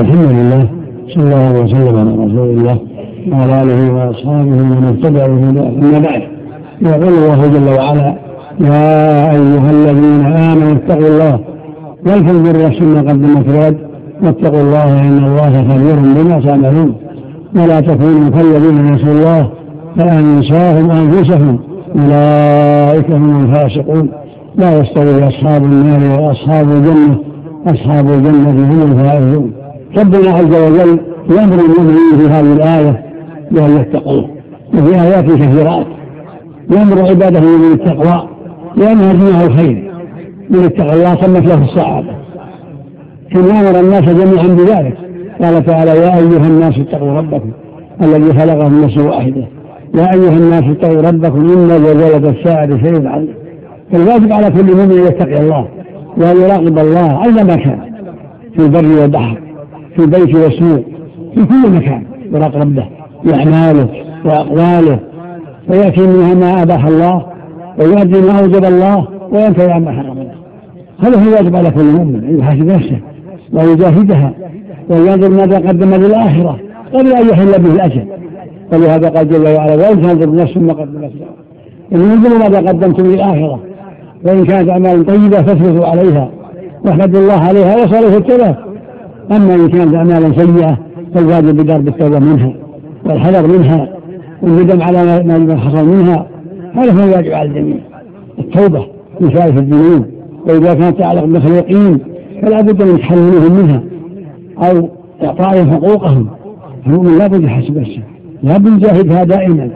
الحمد لله صلى الله وسلم على رسول الله وعلى آله وأصحابه ومن اتبع أما بعد يقول الله جل وعلا يا أيها الذين آمنوا اتقوا الله ولتنظر نفس ما قدمت غد واتقوا الله إن الله خبير بما تعملون. ولا تكونوا كالذين نسوا الله فأنساهم أنفسهم. أولئك هم الفاسقون. لا يستوي أصحاب النار وأصحاب الجنة. أصحاب الجنة هم الفائزون. ربنا عز وجل يأمر المؤمنين في هذه الآية بأن يتقوه وفي آيات كثيرات. يأمر عباده بالتقوى لانها جميع الخير. من اتقى الله تمت له السعاده كما أمر الناس جميعا بذلك. قال تعالى يا أيها الناس اتقوا ربكم الذي خلقهم من نفس واحدة. يا أيها الناس اتقوا ربكم إن زلزلة الساعة شيء عظيم فالواجب على كل مؤمن أن يتقي الله وأن يراقب الله أينما كان في البر والبحر. في البيت والسوق في كل مكان يراقب ربه باعماله وأقواله ويأتي منها ما أباح الله ويؤدي ما أوجب الله وينتهي عما حرم الله. هذا هو الواجب على كل مؤمن أن يحاسب نفسه ويجاهدها وينظر ماذا قدم للآخرة قبل أن يحل به الأجل. ولهذا قال جل وعلا ولتنظر نفس ما قدمت إن انظروا ماذا قدمتم للآخرة وإن كانت اعمال طيبه فاثبتوا عليها واحمدوا الله عليها وصلوا التوبة. أما إن كانت اعمالا سيئة فالواجب بدرب التوبة منها والحذر منها والندم على ما حصل منها هذا هو الواجب على الجميع التوبة من سائر الذنوب. وإذا كانت تعلق بالمخلوقين فلا بد من تحللهم منها أو اعطائهم حقوقهم. المؤمن لا بد يحاسب نفسه لا بد يجاهدها دائما.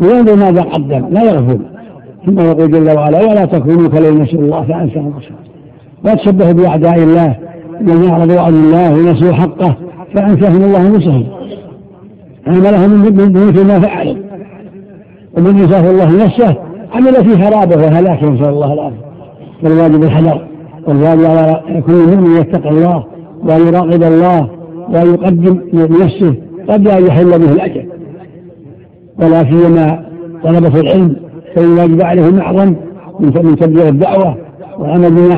وينظر ماذا قدم لا يغفل. ثم يقول جل وعلا ولا تكونوا كالذين نسوا الله فأنساهم رسوله لا تشبهوا بأعداء الله. الذين اعرضوا عن الله ونسوا حقه فأنساهم الله نصهم عملهم من مثل ما فعلوا ومن انساه الله نفسه عمل في خرابه وهلاكه نسأل الله العافية. والواجب الحذر. والواجب على كل مؤمن يتقي الله وأن يراقب الله وأن يقدم لنفسه قبل أن يحل به الاجل ولا سيما طلبة العلم فالواجب عليهم أعظم من تبليغ الدعوة. والعمل بما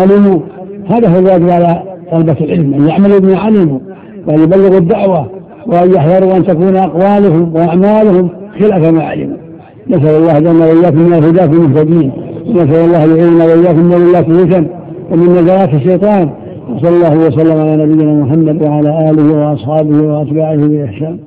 علموا هذا هو الواجب على طلبة العلم أن يعملوا بما علموا وأن يبلغوا الدعوة وأن يحذروا أن تكون أقوالهم وأعمالهم خلاف ما علموا. نسأل الله جل وإياكم من الهداة المهتدين نسأل الله يعيننا وإياكم من الله ومن نزلات الشيطان وصلى الله وسلم على نبينا محمد وعلى آله وأصحابه وأتباعه بإحسان.